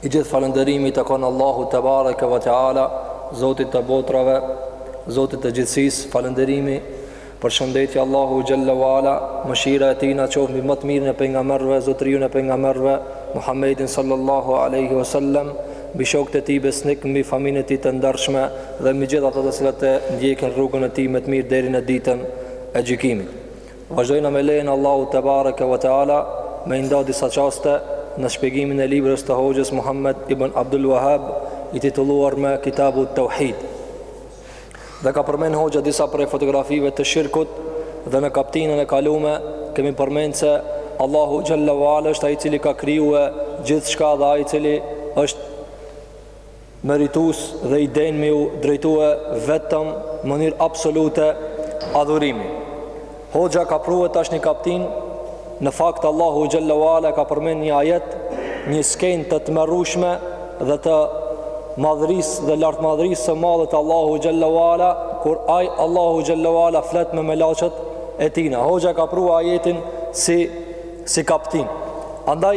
I gjithë falënderimi i takon Allahut te bareke ve teala, Zotit të botrave, Zotit të gjithësisë. Falënderimi, përshëndetja Allahu xhalla wala, mëshira e tij na qoftë mbi ma të mirin e pejgamberëve, zotëriun e pejgamberëve, Muhammedin sallallahu alaihi wasallam, mbi shokët e tij besnik, mbi familjen e tij të ndershme dhe mbi gjithë ata të cilët e ndjekin rrugën e tij me të mirë deri në ditën e gjykimit. Vazhdojna me lejen e Allahut te bareke ve teala me i nda disa qaste në shpjegimin e librës të hoxhës Muhammed ibn Abdul Wahhab i titulluar me Kitabu Tauhid. Dhe ka përmend hoxha disa prej fotografive të shirkut dhe në kaptinën e kalume kemi përmend se Allahu xhallahu ala është ai i cili ka krijue gjithçka dhe ai i cili është meritus dhe i denj me ju drejtue vetëm n'mënyrë absolute adhurimi hoxha ka prue tash një kaptin në fakt Allahu Gjellu Ala ka përmen një ajet një skenë të tmerrshme dhe të madhërisë dhe lartmadhërisë së madhe t' Allahu Gjellu Ala kur ai Allahu Gjellu Ala flet me melaqet e tina hoxha ka prue ajetin si, si kaptin andaj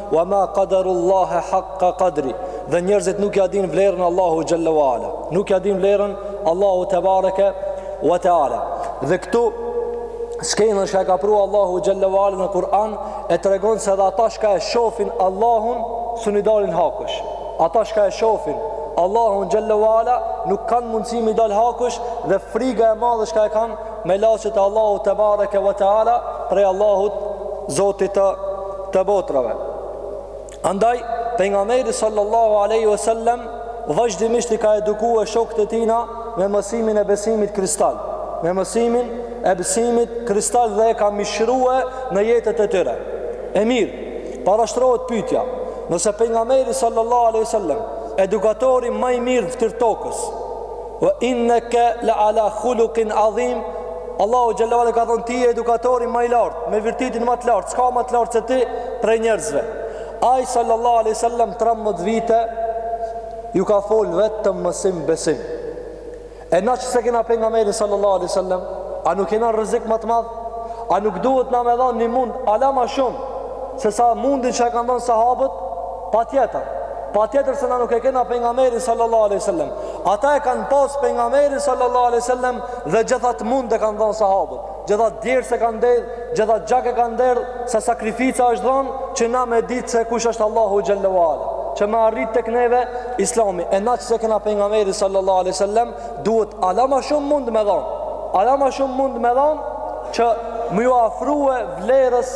Wa ma qadarullaha haqqa qadri. Dhe njerëzit nuk ja dinë vlerën Allahu xhalla wala. Nuk ja dinë vlerën Allahu te bareke wa taala. Dhe këtu skenën çka e ka prue Allahu xhalla wala në Kur'an e tregon se edhe ata çka e shofin Allahun s'un i dalin hakush. Ata çka e shofin Allahun xhalla wala nuk kanë mundësi me i dal hakush dhe friga e madhe çka e kanë melaqet e Allahut te bareke ve teala prej Allahut Zotit të të botrave. Andaj pejgamberi sallallahu alaihi wasallam vazhdimisht i ka edukue shokët e tina me mësimin e besimit kristal, me mësimin e besimit kristal dhe e ka mishrue në jetët e tyre. E mirë, parashtrohet pyetja, nëse pejgamberi sallallahu alaihi wasallam edukatori ma i mirë n'fytyrë tokës, Wa innaka la ala khuluqin adhim. Allahu xhalla wala ka thon ti je edukatori ma i lartë, me virtytin ma të lartë, s'ka ma të lartë se ti prej njerëzve. Ai sallallahu alaihi wasallam 13 vite ju ka fol vetëm mësim besim. E na që s'e kena pejgamberin sallallahu alaihi sallam, a nuk jena rrezik ma të madh? A nuk duhet na me dhanë një mund, ala ma shumë, se sa mundin që e kanë dhanë sahabët, Patjetër, patjetër se na nuk e kena pejgamberin sallallahu alaihi wasallam. Ata e kanë pas pejgamberin sallallahu alaihi wasallam dhe gjith at mund e kanë dhon sahabët. Gjith at djersë e kanë derdh, gjith at gjak e kanë derdh, sa sakrifica është dhënë që na me ditë se kush është Allahu xhallahu ala. Që me arrit tek neve Islami, e na që s'e kena pejgamberin sallallahu alaihi wasallam, duhet ala ma shumë mund me dhon. Ala ma shumë mund me dhon që me ju afrue vlerës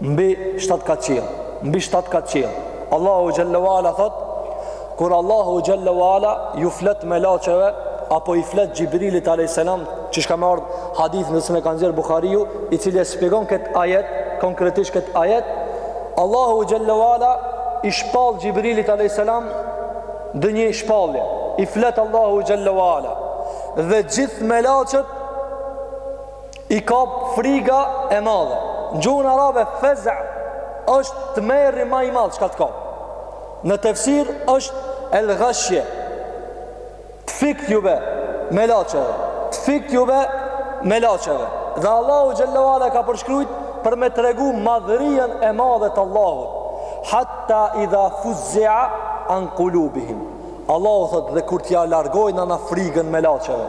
Mbi shtatë kat qiell, mbi shtatë kat qiell. Allahu xhelle ve ala thot, kur Allahu xhelle ve ala ju flet melaqeve apo i flet Xhibrilit alejhi selam, qysh ka me ardh hadith në sunen e ka nxjerr Buhariu, i cili e shpjegon kët ajet, konkretisht kët ajet, Allahu xhelle ve ala i shpall Xhibrilit alejhi selam ndonjë shpallje. I flet Allahu xhelle ve ala dhe gjithë melaqet I kap friga e madhe. Në gjuhën arabe feza është tmerri ma i madh çka të kap. Në tefsir është el ghashje. Të fikt ju bje melaqeve. Të fikt ju bje melaqeve. Dhe Allahu xhelle ve ala ka përshkrujt për me tregu madhërinë e madhe të Allahut. Hatta idha fuzzia an qulubihim. Allahu thot dhe kur t'ja largojna na frigën melaqeve.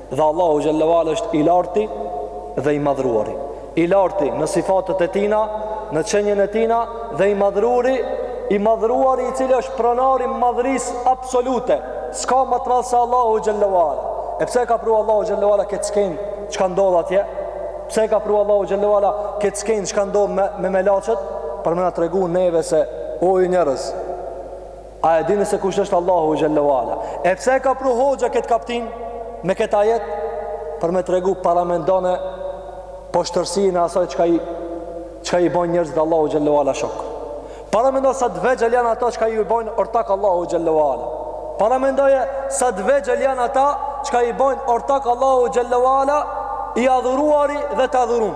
Dhe Allahu xhelle ve ala është i larti dhe i madhruari. I larti në sifatet e tina, në qenien e tina dhe i madhruari, i madhruari i cili është pronari i madhërisë absolute. S'ka ma të madh se Allahu xhelle ve ala. E pse e ka pru Allahu xhelle ve ala këtë skenë çka ndodh atje? Pse e ka pru Allahu xhelle ve ala këtë skenë çka ndodh me, me melaqet? Për me na tregu neve se, o ju njerëz, A e dini se kush është Allahu xhelle ve ala? E pse e ka pru hoxha këtë kaptin me këtë ajet për me tregu paramendone poshtërsinë e asaj çka i çka i bojnë njerëzit Allahut xhelle ve ala shok. Paramendo sa të vegjël janë ata çka i bojnë ortak Allahut xhelle ve ala. Paramendoje sa të vegjël janë ata çka i bojnë ortak Allahut xhelle ve ala i adhuruari dhe të adhurum.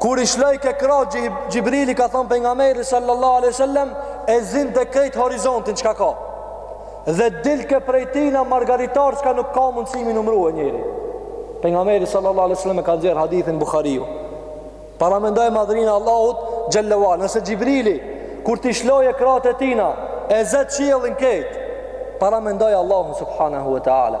Kur i shlojke krahët Xhibrili ka thanë pejgamberi sallallahu alaihi wasallam e zinte krejt horizontin çka ka. Dhe dilke prej tina margaritar çka nuk ka mundësi mi numrue njeri. Pejgamberi sallallahu alaihi wasallam e ka nxjerr hadithin Buhariu. Paramendoje madhërinë e Allahut xhelle ve ala. Nëse Xhibrili kur t'i shlojë krahët e tina e zë qiellin krejt. Paramendoje Allahun subhanahu wa taala.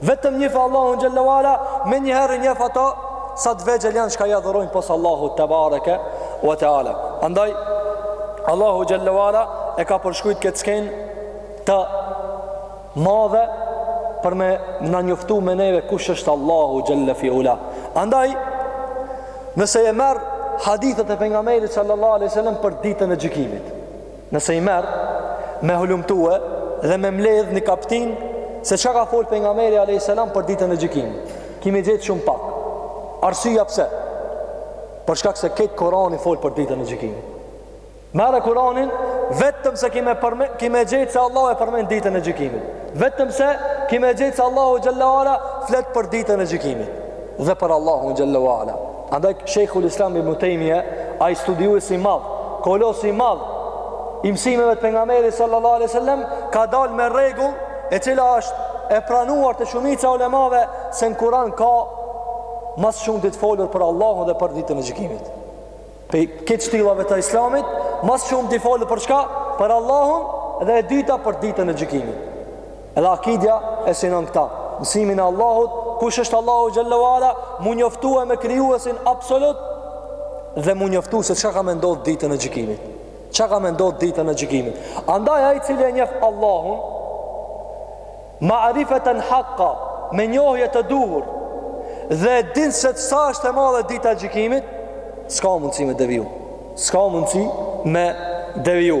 Vetëm njefe Allahun xhelle ve ala Menjëherë i njef ato Sa të vegjël janë Çka i adhurojnë Pos Allahut tebareke ue teala Andaj Allahu xhelle ve ala E ka përshkrujt këtë skenë Të madhe Për me na njoftu me neve Kush është Allahu xhelle fi ula Andaj Nëse i merr Hadithet e pejgamberit Sallallahu Aleyhi Sallam Për ditën e gjykimit Nëse i merr me hulumtue dhe me mbledh një kaptin se çka ka fol pejgamberi alejhi selam për ditën e gjykimit. Ki mi gjet shumë pak. Arsyeja pse? Për shkak se krejt Kurani fol për ditën e gjykimit. Merre Kur'anin vetëm se ki me, përme, ki me gjet se Allahu e përmen ditën e gjykimit. Vetëm se ki me gjet se Allahu xhelle ve ala flet për ditën e gjykimit. Dhe për Allahun xhelle ve ala. Andaj Sheikhul Islam Ibn Taymiyah, ai studiuesi i madh, kolosi i madh i mësimeve të pejgamberit sallallahu alaihi wasallam, ka dalë me rregull e cila është e pranuar te shumica e ulemave se në Kur'an ka ma s'shumti të folur për Allahun dhe për ditën e gjykimit. Prej këtyre shtyllave të Islamit, ma s'shumti folur për çka? Për Allahun dhe e dyta për ditën e gjykimit. Edhe akidja e synon këta. Mësimin e Allahut, kush është Allahu xhelle ve ala, m'u njoftue me krijuesin absolut dhe m'u njoftu se çka ka me ndodh ditën e gjykimit. Çka ka me ndodh ditën e gjykimit. Andaj ai i cili e njeh Allahun ma'rifatan haqqa, me njohje të duhur dhe e din se sa është e madhe dita e gjykimit, s'ka mundësi me deviju. S'ka mundësi me deviju.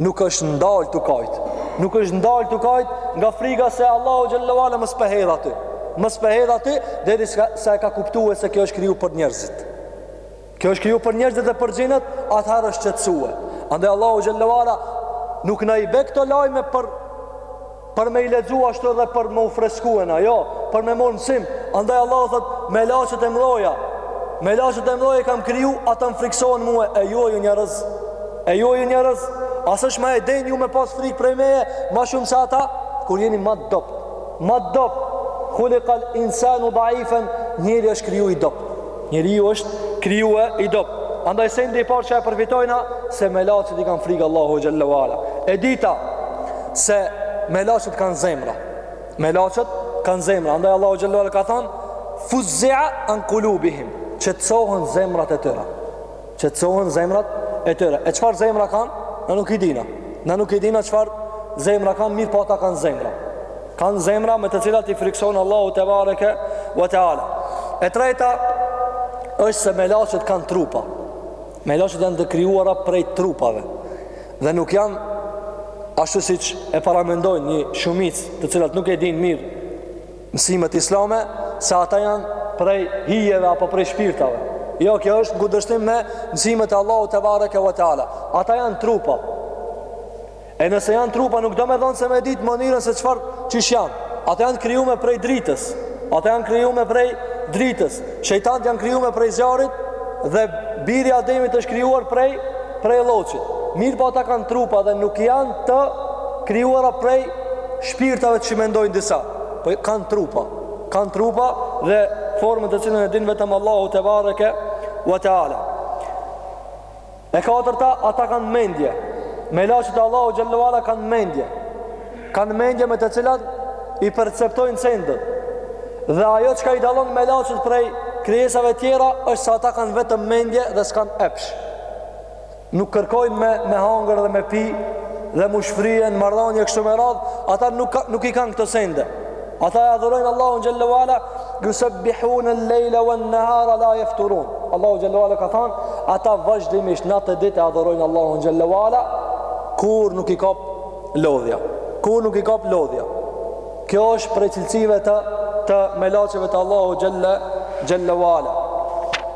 Nuk është ndalë tu kajtë. Nuk është ndalë tu kajtë nga friga se Allahu xhelle ve ala mos po e hedh aty. Mos po e hedh aty, deri sa e ka kuptue se kjo është kriju për njerëzit. Kjo është kriju për njerëzit dhe për xhinët, atëherë është qetësue. Andaj Allahu xhelle ve ala nuk na i bje këto lajme për Për me i lexu ashtu edhe për me u freskue na, jo, për me marrë mësim. Andaj Allahu thot, melaqet e mëdha. Melaqet e mëdha kam kriju, ata më friksohen mua e ju ju njerëz. E ju ju njerëz, a s'është më e denjë ju me pas frik prej meje, më shumë se ata kur jeni më të dobët. Më të dobët. Khuliqal insanu daifen, njeri është kriju i dobët. Njeriu është krijue i dobët. Andaj sendi i parë që e përfitojna se melaqet i kanë frikë Allahut xhelle ve ala. E dyta se melaqet kanë zemra. Melaqet kanë zemra. Andaj Allahu xhelle ve ala ka thënë fuzzia an qulubihim, qetësohen zemrat e tyre. Qetësohen zemrat e tyre. E çfarë zemra kanë? Na nuk i dina. Na nuk i dina çfarë zemra kanë, mirëpo ata kanë zemra. Kanë zemra me të cilat i friksohen Allahut tebareke ve teala. E treta është se melaqet kanë trupa. Melaqet janë të krijuara prej trupave dhe nuk janë ashtu siç e paramendojnë një shumicë të cilat nuk e dinë mirë mësimet islame se ata janë prej hijeve apo prej shpirtave. Jo, kjo është në kundërshtim me mësimet e Allahut tebareke ve teala. Ata janë trupa. E nëse janë trupa nuk do me thonë se me ditë mënyrën se çfarë qysh janë. Ata janë krijume prej dritës. Ata janë krijume prej dritës. Shejtanët janë krijume prej zjarrit dhe biri i Ademit është krijuar prej prej lloçit. Mirëpo ata kanë trupa dhe nuk janë të krijuara prej shpirtave që mendojnë disa. Po kanë trupa, kanë trupa dhe formën të cilën e din vetëm Allahu tebareke ve teala. E katërta, ata kanë mendje. Melaçet e Allahu xhelle ve ala kanë mendje. Kanë mendje me të cilat i perceptojnë sendet. Dhe ajo çka i dallon melaçet prej krijesave tjera është se ata kanë vetëm mendje dhe s'kanë epsh. nuk kërkojnë me me hangër dhe me pi dhe m'u shfry në marrëdhanie kështu me radhë ata nuk, nuk i kanë këto sende ata e adhurojnë Allahun xhelle ve ala jusebbihunel-lejle ven-nehara la jefturun Allahu xhelle ve ala ka thanë ata vazhdimisht natë e ditë e adhurojnë Allahun xhelle ve ala kur nuk i kap lodhja kur nuk i kap lodhja kjo është prej cilësive të të melaçeve të Allahu xhelle xhelle ve ala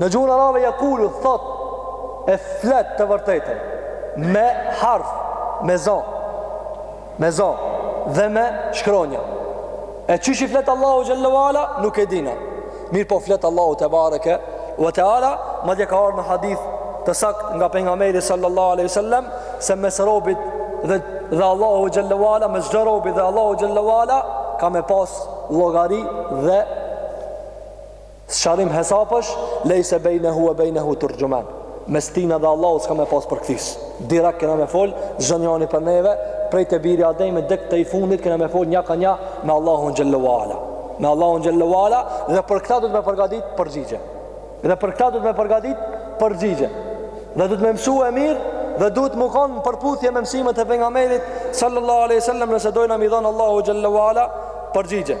Në gjuhën arabe jekulu thotë e flet të vërtetën me harf, me zë, me zë dhe me shkronjë. E çysh i flet Allahu xhelle ve ala nuk e dina. Mirëpo flet Allahu tebareke ve teala, madje ka ardhur në hadith të saktë nga pejgamberi sallallahu alaihi wasallam se mes robit dhe dhe Allahu xhelle ve ala mes çdo robi dhe Allahu xhelle ve ala ka me pas llogari dhe Sqarim hesapesh, lejse bejnehu ve bejnehu turxhuman. Mes tina dhe Allahu s'ka me pas përkthys. Direkt kena me fol, çdonjani prej neve, prej te biri i Ademit deri te i fundit kena me fol nja ka nja me Allahun xhelle ve ala. Me Allahun xhelle ve ala dhe për këta duhet me përgadit përgjigjen. Dhe për këta duhet me përgadit përgjigjen. Dhe duhet me mësu e mirë dhe duhet me u konë në përputhje me mësimet e pejgamerit sallallahu alejhi ve selem nëse dojna me i dhonë Allahu xhelle ve ala përgjigjen.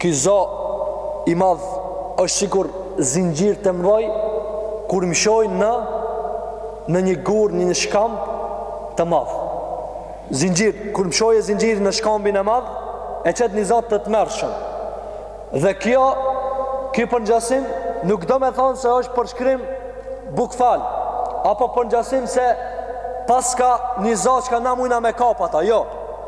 Ky zo i madh është sikur zinxhir të mdhoj kur mshojnë në në një gur në një shkamb të madh. Zinxhir, kur mshoje zinxhirin në shkambin e madh, e çet një zo të tmerrshëm. Dhe kjo ky përngjasim nuk do me thonë se është përshkrim bukval apo përngjasim se paska një zo që na mujna me kap ata, jo.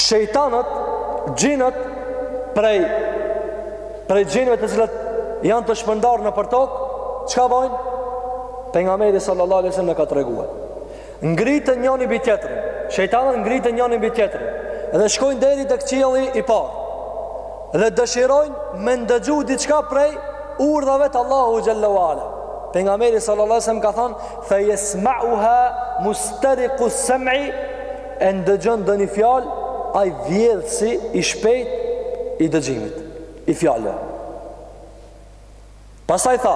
shejtanët, xhinët prej prej xhinëve të cilët janë të shpërndarë nëpër tokë, çka bojnë? Pejgameri sallallahu alejhi ve selem na ka tregue. Ngriten njoni mbi tjetrin, shejtanët ngriten njoni mbi tjetrin, dhe shkojnë deri te qielli i parë, dhe dëshirojnë me ndëgju diçka prej urdhave të Allahu xhelle ve ala. Pejgameri sallallahu alejhi ve selem ka thonë, fe jesma'uha musterikus-sem'i e ndëgjon donjë fjal ai vjedhsi i shpejt i dëgjimit i fjalë pastaj tha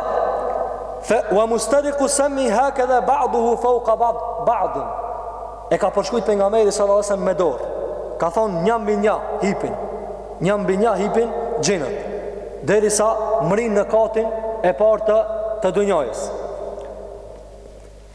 fe wa mustariku semi hakedha ba'duhu fauka ba'din e ka përshkrujt pejgamberi sallallahu alejhi ve sellem me dor ka thonë nja mbi nja hipin nja mbi nja hipin xhinët derisa mrrijnë në katin e parë të, të dunjojës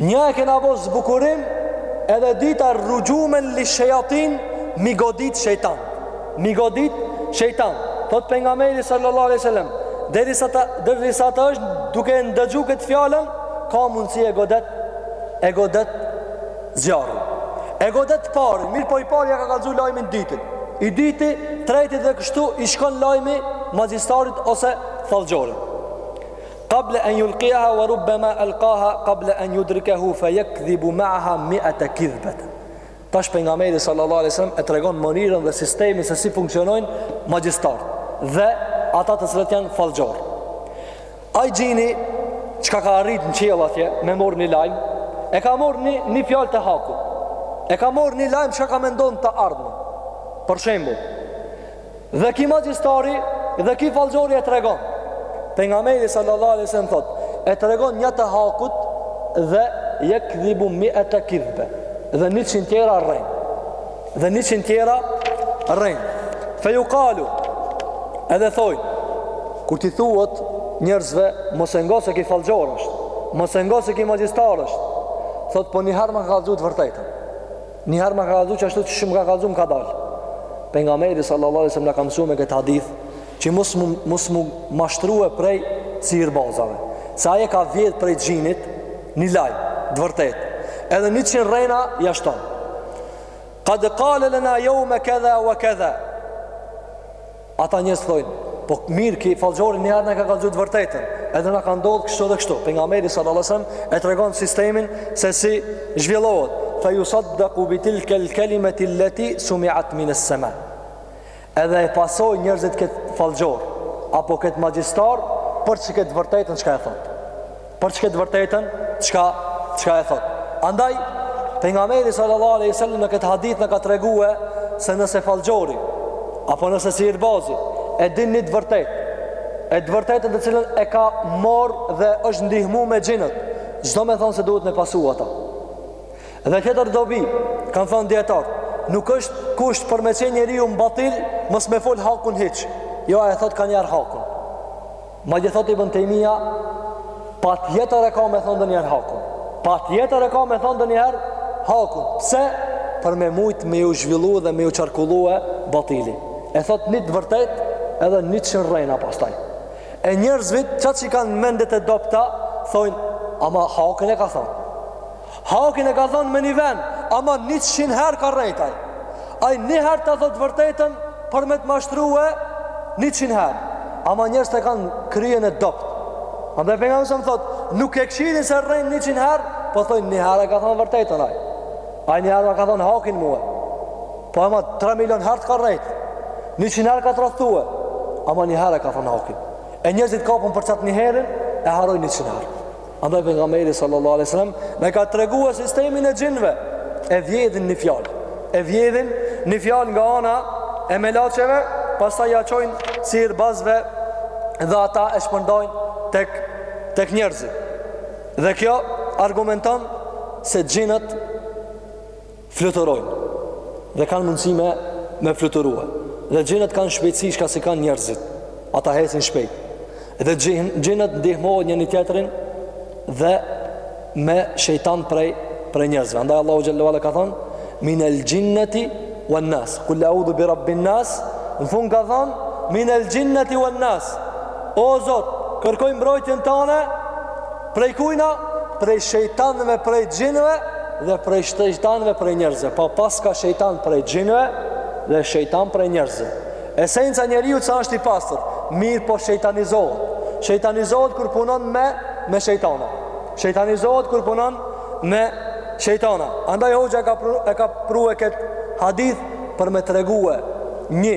Një e kena bo zbukurim edhe e dyta rruxhumen li shejatin me godit shejtan. Me godit shejtan. Thot pejgamberi sallallahu aleyhi sallam, derisa të, derisa të është duke e ndëgju këtë fjalën, ka mundësi e godet, e godet zjarri. E godet të parin, mirëpo i pari ia ka kallzu lajmin të dytit. I dyti, të tretit dhe kështu i shkon lajmi magjistarit ose fallxhorit. Qabla an yulqiha wa rubbama alqaha qabla an yudrikahu fa yakdhibu ma'aha mi'ata kidhbat. Tash pejgamberi sallallahu alaihi wasallam e tregon mënyrën dhe sistemin se si funksionojnë magjistarët dhe ata të cilët janë fallxhor. Ai xhini çka ka arrit në qiell atje me marr një lajm, e ka marr një fjalë të hakut. E ka marr një lajm çka ka me ndodh në t'ardhme. Për shembull, Dhe ky magjistari dhe ky fallxhori e tregon Pejgamberi sallallahu alai sallam thot E tregon një të hakut dhe jekdhibu miete kidhbe Dhe njëqind tjera rren Dhe njëqind tjera rren Fe jukalu Edhe thojn Kur t'i thuhet njerëzve Mos e ngo se ky fallxhor është Mos e ngo se ky magjistar është Thot po njëherë më ka kallzu t'vërtetën Një herë më ka kallzu qashtu qysh më ka kallzu më ka dalë. Pejgamberi sallallahu alai sallam na ka msu me këtë hadith që mos mu, mos m'u mashtrue prej sihirbazave. Se ai e ka vjedh prej xhinit një lajm t'vërtetë. Edhe njëqind rrena ia shton. Kad kale lena jeume kedha ve kedha. Ata njerëz thojnë, po mirë ky fallxhori një herë na ka kallzu të vërtetën, edhe na ka ndodh kështu dhe kështu. Pejgamberi sallallahu alajhi wasallam e tregon sistemin se si zhvillohet. Fa yusaddaqu bi tilka al-kalimati allati sumi'at min as-sama. Edhe e pasojnë njerëzit këtë fallxhor apo këtë magjistar për qët të vërtetën çka e thotë. Për qët të vërtetën, çka çka e thot. Andaj pejgamberi sallallahu alaihi wasallam në këtë hadith na ka tregu se nëse fallxhori apo nëse sihirbazi e din një të vërtetë, atë të vërtetën të cilën e ka marr dhe është ndihmu me xhinët, s'do me thon se duhet me pasu ata. Dhe tjetër dobi, kanë thënë dijetarët, nuk është kusht për me qenë njeriu n'batil, mos me fol hakun hiç. Jo, e thot kanjëherë hakun. Madje thotë Ibn Tejmija, patjetër e ka me thonë ndonjëherë hakun. Patjetër e ka me thonë ndonjëherë hakun. Pse? Për me mujt me ju zhvillu dhe me ju qarkullue batili. E thotë një të vërtetë edhe njëqind rrejna pastaj. E njerëzvit, qata që i kanë mendet e dobta, thonë, ama hakin e ka thonë. Hakin e ka thënë me një vend, ama njëqind herë ka rrejt ai. Ai një herë ta thotë vërtetën për me të mashtrue njëqind herë. Ama njerëzit e kanë kryen e dobët. Andaj pejgamberi alejhi selam thotë, nuk e kqyrin se rren njëqind herë, po thojnë një herë e ka thënë vërtetën ai. Ai një herë ma ka thënë hakin mue. Po ama 3 milion herë të ka rrejtë. Njëqind herë ka tradhtue. Ama një herë e ka thënë hakin. E njerëzit kapen për qat një herën, e harrojnë njëqind herë. Andaj pejgamberi sallallahu alaihi wasallam na ka treguar sistemin e xhinve. E vjedhin një fjalë. E vjedhin një fjalë nga ana e melaqeve, pastaj ja çojnë sihirbazve dhe ata e shpërndajnë tek tek njerëzit. Dhe kjo argumenton se xhinët Fluturojnë dhe kanë mundësi me, me fluturue. Dhe xhinët kanë shpejtësi çka si kanë njerëzit. Ata hecin shpejt. Dhe xhinët ndihmohen njëni tjetrin dhe me shejtan prej, prej njerëzve. Andaj Allahu xhele ue ala ka thonë, minel xhinneti uen nas. Kul eudhu bi rabbin nas, në fund ka thonë, minel xhinneti uen nas. O Zot, kërkoj mbrojtjen tane Prej kujna? Prej shejtanëve, prej xhinëve dhe prej shejtanëve, prej njerëzve. Pa po, paska shejtan prej xhinëve dhe shejtan prej njerëzve. Esenca e njeriut se është i pastër, mirëpo shejtanizohet. Shejtanizohet kur punon me me shejtana. Shejtanizohet kur punon me shejtana. Andaj hoxha ka pru, e ka prue këtë hadith për me tregue një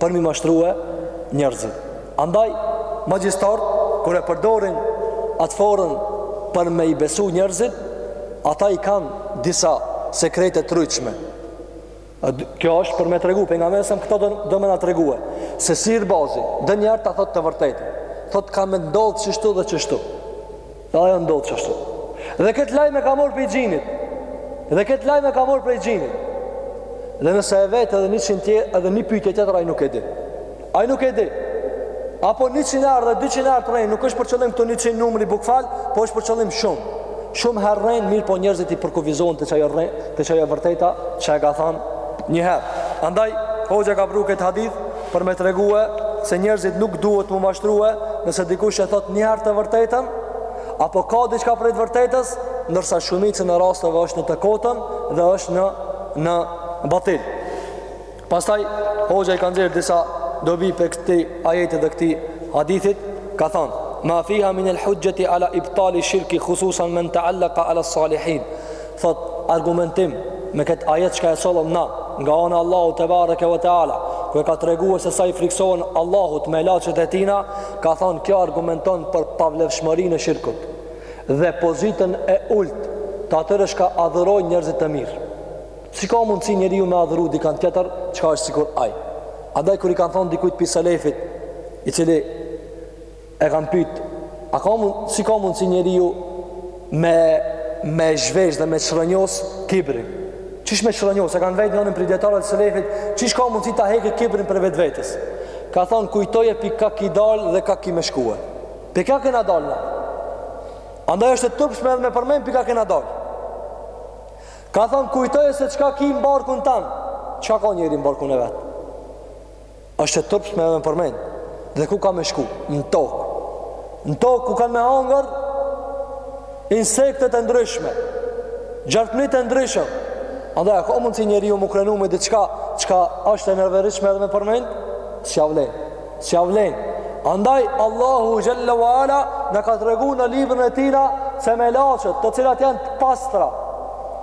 për mi mashtrue njerëzit. Andaj, magjistarët, kur e përdorin atë forën për me i besu njerëzit, ata i kanë disa sekrete të rujtshme. Kjo është për me tregu, pejgamberi alejhi selam këtu do, do me na tregue se sihirbazi, ndonjëherë ta thotë të vërtetën, thotë ka me ndodhë qështu dhe qështu. Dhe ajo ndodhë qashtu. Dhe këtë lajm e ka morë prej xhinit. Dhe këtë lajm e ka morë prej xhinit. Dhe nëse e vet edhe njëqind tjet, edhe një pytje tjetër, ai nuk e di. Ai nuk e di. Apo njëqind herë dhe dyqind herë të rren, nuk është për qëllim këtu njëqind numri bukval, po është për qëllim shumë. Shumë herë rren, mirëpo njerëzit i përkufizohen te qajo rrenë, te qajo vërteta, që e ka thanë njëherë. Andaj, hoxha e ka pru këtë hadith, për me tregue se njerëzit nuk duhet mu mashtrue nëse dikush e thot njëherë të vërtetën, apo ka diçka prej të vërtetës, ndërsa shumicën e rasteve është në të kotën dhe është në, në batil. Pastaj, hoxha i ka nxjerr disa dobi prej këtij ajetit dhe këtij hadithit, ka thonë, ma fiha min el huxheti ala ibtali shirki khususan men tealleka ala salihin, Thotë, argumentim, me këtë ajet çka e sollëm na, nga ana Allahu tebareke ve teala, ku e ka tregue se sa i friksohen Allahut melaqet e tina, ka thonë, kjo argumenton për pavlefshmërinë e shirkut, dhe pozitën e ultë të atyre çka adhurojnë njerëzit të mirë. Si ka mundësi njeriu me adhuru dikan tjetër, çka është sikur aj. Andaj, kur i kanë thonë dikujt pi selefit, i cili E kanë pyt, a ka mund, si ka mundësi njeriu me me zhvesh dhe me çrrënjos kibrin? Qysh me çrrënjos, e kanë vet njërin prej dijetarëve të selefit, qysh ka mundësi ta hekë kibrin prej vetvetes? Ka thon kujtoje pi ka ki dal dhe ka ki me shkue. Pi ka kena dal na. Andaj është e turpshme edhe me përmend pi ka kena dal. Ka thon kujtoje se çka ki në barkun tan. Çka ka njeri në barkun e vet? Është e turpshme edhe me përmend. Dhe ku ka me shku? Në tokë. Në tokë ku kanë me hangër insektet e ndryshme. Gjarpnit e ndryshëm. Andaj, a ka mundësi njeriu m'u krenu me diçka çka është e neveritshme edhe me përmend? S'ia vlen. S'ia vlen. Andaj, Allahu Xhelle ve Ala na ka tregu në librin e tina se melaqet të cilat janë të pastra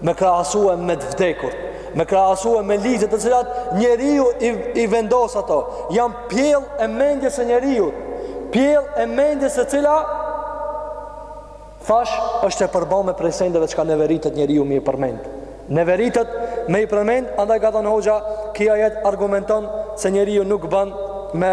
me krahasue me të vdekur, me krahasue me ligje të cilat njeriu i, i vendos ato, janë pjell e mendjes së njeriut, pjell e mendjes e cila, thash, është e përbame prej sendeve çka neveritet njeriu me i përmend. Neveritet me i përmend, andaj ka thonë hoxha, ky ajet argumenton se njeriu nuk ban me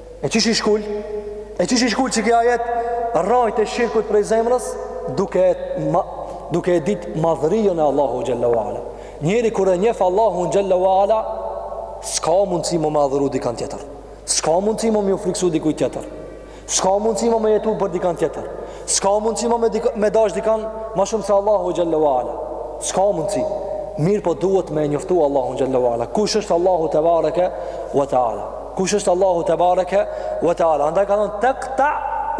E qysh i shkull? E qysh i shkull qiky ajet rrajt e shirkut prej zemrës duke e, ma, duke e dit madhërijën e Allahu Xhelle ve Ala. Njeri kur e njef Allahu Xhelle ve Ala, s'ka mundësi ma me adhuru dikan tjetër. S'ka mundësi ma me iu friksu dikuj tjetër. S'ka mundësi ma me jetu për dikan tjetër. S'ka mundësi ma me, dika, me dash dikan ma shumë se Allahu Xhelle ve Ala. S'ka mundësi. Mirëpo duhet me njoftu Allahu Xhelle ve Ala. Kush është Allahu tebareke ve teala. Kush është Allahu tebareke ve teala. Andaj ka thonë tekta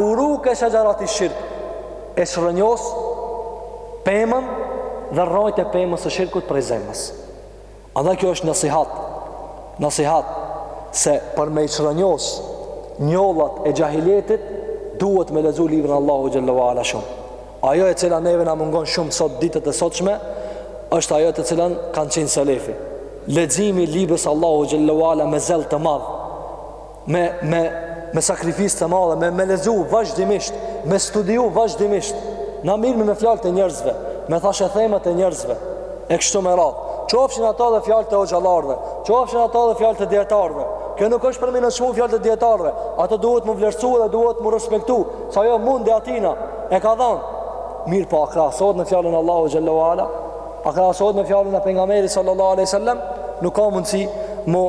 uruke shexhereti shirk. E çrrënjos pemën dhe rrajt e pemës së shirkut prej zemrës. Andaj kjo është nësihat, nësihat se për me i çrrënjos njollat e xhahiletit, duhet me lexu librin Allahu xhallahu ala shumë. Ajo e cila neve na mungon shumë sot ditët e sotshme, është ajo të cilën kanë qenë selefi. Leximi i librit Allahu xhallahu ala me zell të madh. me me me sakrificë të madhe, me me lexu vazhdimisht, me studiu vazhdimisht. Na mirremi me fjalët e njerëzve, me thashethemat e njerëzve. E kështu me radhë. Qofshin ata dhe fjalët e hoxhallarëve, qofshin ata dhe fjalët e dietarëve. Kjo nuk është për me nënçmu fjalët e dietarëve. Ato duhet m'u vlerësu dhe duhet m'u respektu, se ajo mundin e atina e ka dhënë. Mirëpo, a krahasohet me fjalën Allahu xhallahu ala. A krahasohet me fjalën e pejgamberit sallallahu alaihi wasallam? Nuk ka mundësi m'u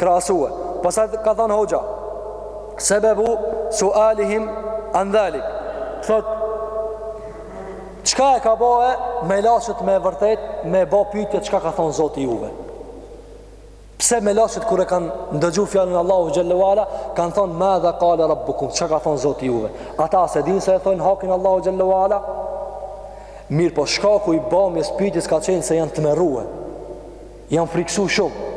krahasue. Pastaj ka thënë hoxha, sebebu sualihim an dhalik. Thot çka e ka bo melaqet me vërtet me bë pyetje çka ka thënë Zoti i juve. Pse melaqet kur e kanë ndëgju fjalën Allahu xhallahu ala, kanë thonë madha kale rabbukum, çka ka thonë Zoti i juve? Ata a s'e dinë se e thon hakin Allahu xhallahu ala? Mirëpo shkaku i bamjes pytjes ka qenë se janë tmerrue, janë friksu shumë,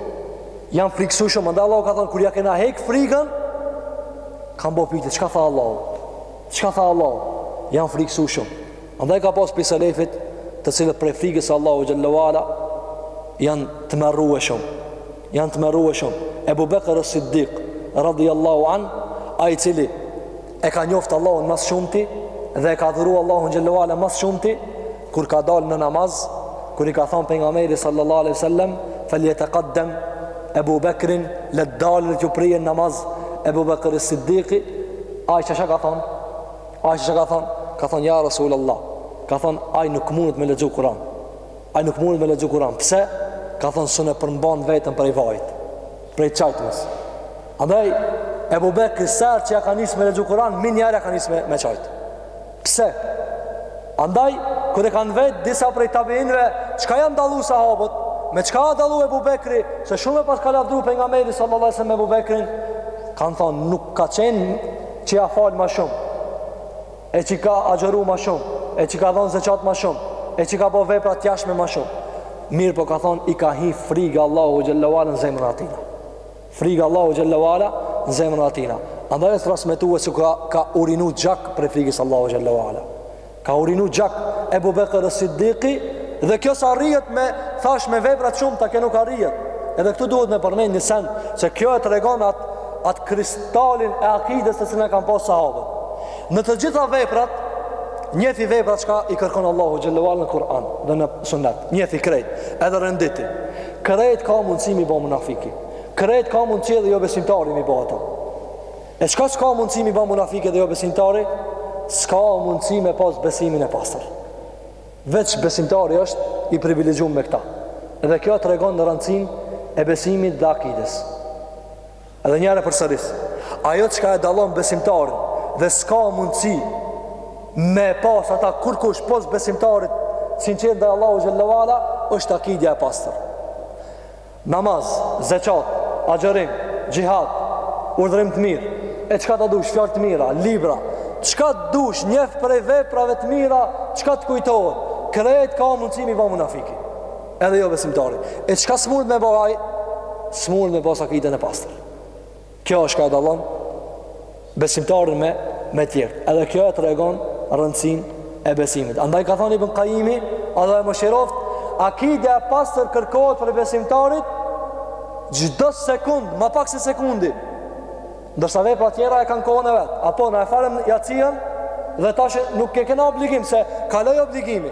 janë friksu shumë, andaj Allahu ka thonë, kur ja kena hek frikën, kanë bo pytje, çka tha Allahu? Çka tha Allahu? Janë friksu shumë. Andaj ka pas prej selefit të cilët prej frikës së Allahu xhallahu ala janë tmerrue shum. Janë tmerrue shum. Ebu Bekr as-Siddiq radhiyallahu an, ai i cili e ka njoft Allahun më s'shumti dhe e ka adhuru Allahun xhallahu ala më s'shumti kur ka dalë në namaz, kur i ka thënë pejgamberi sallallahu alaihi wasallam, "Falyataqaddam Ebu Bekrin, le të dalë të ju prijë namaz Ebu Bekr as-Siddiq." Aisha çka ka thënë? Aisha çka ka thënë? Ka thënë ja Resulullah. Ka thënë ai nuk mundet me lexu Kur'an. Ai nuk mundet me lexu Kur'an. Pse? Ka thënë se nuk e përmban veten prej vajit, prej kajtmes. Andaj Ebu Bekri sa herë që ja ka nisë me lexu Kur'an, menjëherë ja ka nisë me, me kajt. Pse? Andaj kur e kanë vetë disa prej tabiinëve, çka janë dallu sahabët? Me çka a dallu Ebu Bekri? Se shumë e paska lavdru pejgamberi sallallahu alajhi wasallam Ebu Bekrin, kanë thënë nuk ka qenë që a fal ma shumë, e që ka agjeru ma shumë, e që ka dhonë zeqat ma shumë, e që ka bo vepra t'jashtme ma shumë. Mirëpo ka thonë, i ka hi friga Allahu xhallahu ala në zemrën atina. Friga Allahu xhallahu ala në zemrën atina. Andaj o transmetue se ka, ka urinu gjak prej frigës Allahu xhallahu ala. Ka urinu gjak Ebu Bekër es-Siddiki Dhe kjo s'arrihet me Thash me vepra të shumta ke nuk arrihet Edhe këtu duhet me përmen një sen Se kjo e tregon atë at kristalin e akides të cilën e kanë pas sahabët Në të gjitha veprat Njehi veprat çka i kërkon Allahu xhelle ve ala në Kur'an Dhe në sunet Njehi krejt Edhe renditi Krejt ka mundësi m'i bo munafiki Krejt ka mundësi edhe jo besimtari m'i bo ato E çka s'ka mundësi m'i ba munafiki dhe jo besimtari, s'ka mundësi me pas besimin e pastër. Veç besimtari është i privilegjum me këta. Edhe kjo tregon rëndësinë e besimit dhe akides. Edhe njëherë përsëris. Ajo çka e dallon besimtarin dhe s'ka mundësi me pas ata kurkush pos besimtarit t'sinqertë ndaj Allahut xhelle ve ala është akidja e pastër. Namaz, zeqat, agjërim, xhihad, urdhërim të mirë, e çka të dush, fjalë të mira, libra, çka të dush, njef prej veprave të mira, çka të kujtohet, krejt ka mundësi m'i ba munafiki, edhe jo besimtari. E çka s'mund me ba ai, s'mund me pas akiden e pastër. Kjo është çka e dallon besimtarin me, me tjerët. Edhe kjo e tregon rëndësin e besimit. Andaj ka thonë Ibn Kajimi, Allahu e mëshiroftë, akidja e pastër kërkohet prej besimtarit, çdo sekund, ma pak se sekundi. Ndërsa veprat tjera e kanë kohën e vet. A po, na e falëm jacinë dhe tash nuk e kena obligim se kaloi obligimi.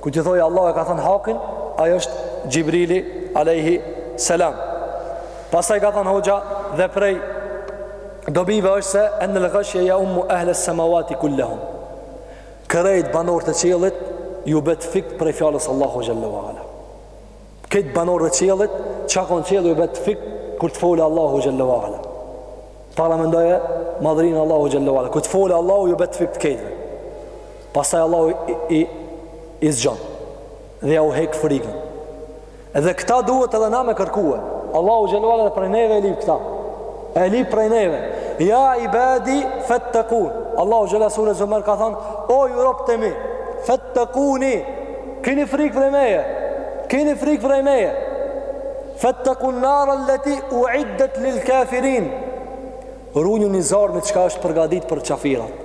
Kur t'i thojë Allahu e ka thënë hakin, ai është Xhibrili alayhi salam. Pastaj ka thënë hoxha dhe prej dobive është se ennel ghashya ya'ummu ahla as-samawati kullahum. Krejt banorët e qiellit ju bje t'fikt prej fjalës s'Allahut xhelle ve ala. Krejt banorëve t'qiellit, çka ka n'qiell ju bje t'fikt, kur të folë Allahu xhelle ve ala. Paramendoje madhërinë e Allahut xhelle ve ala. Kur të folë Allahu, ju bje t'fikt krejtve. Pastaj Allahu i, i, i zgjon. Dhe jau hek frikën. Edhe këta duhet edhe na me kërkue. Allahu xhelle ve ala edhe prej neve e lyp këta. E lyp prej neve. Ja ibadi fettekun. Allahu xhelle n'sure Zumer ka thonë, o ju robtë e mi, fettekuni, kini frikë prej meje, kini frikë prej meje, fettekun narel-leti uiddet lil kafirin, rujuni zjarmit çka është përgatit për qafirat.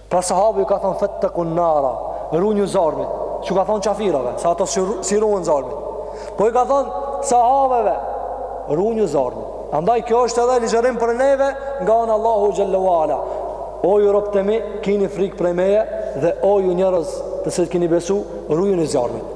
Pra sahabëve ju ka thonë fettekun nara, rujuni zjarmit, s'ju ka thonë qafirave, se ata s'i ruhen zjarmit. Po ju ka thonë sahabëve, rujuni zjarmit. Andaj kjo është edhe ligjërim për neve nga ana e Allahut xhelle ve ala. O ju robtë e mi, kini frikë prej meje dhe o ju njerëz të cilët keni besu, rujuni zjarmit.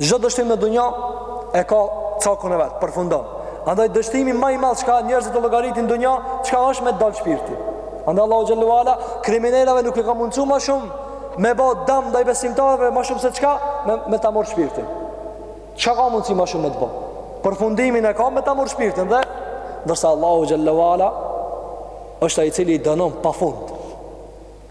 Çdo dështim në dunja e ka cakun e vet, përfundon. Andaj dështimi ma i madh çka njerëzit e llogaritin në dunja, çka asht me të dal shpirti. Andaj Allahu xhelle ve ala kriminelave nuk ia ka mundsu ma shumë me bo dam ndaj besimtarëve ma shumë se çka me, me ta marr shpirtin. Çka ka mundsi ma shumë me të bo? Përfundimin e ka me ta marr shpirtin dhe ndërsa Allahu xhelle ve ala është ai i cili i dënon pafund.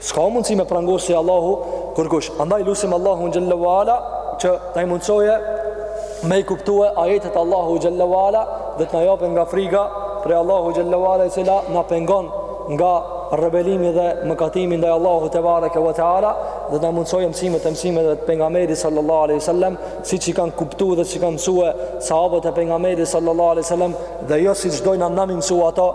S'ka mundësi me prangos si Allahu kërkush. Andaj lusim Allahun xhelle ve ala që të na i mundësojë me i kuptue ajetet e Allahut xhelle ve ala dhe të na jape nga friga prej Allahut xhelle ve ala e cila na pengon nga rebelimi dhe mëkatimi ndaj Allahut tebareke ve teala dhe na i mundësojë mësimet e mësimeve të pejgamberit sallallahu aleyhi sallam siç i kanë kuptu dhe siç i kanë mësue sahabët e pejgamberit sallallahu aleyhi sallam dhe jo siç dojnë me na i mësu ata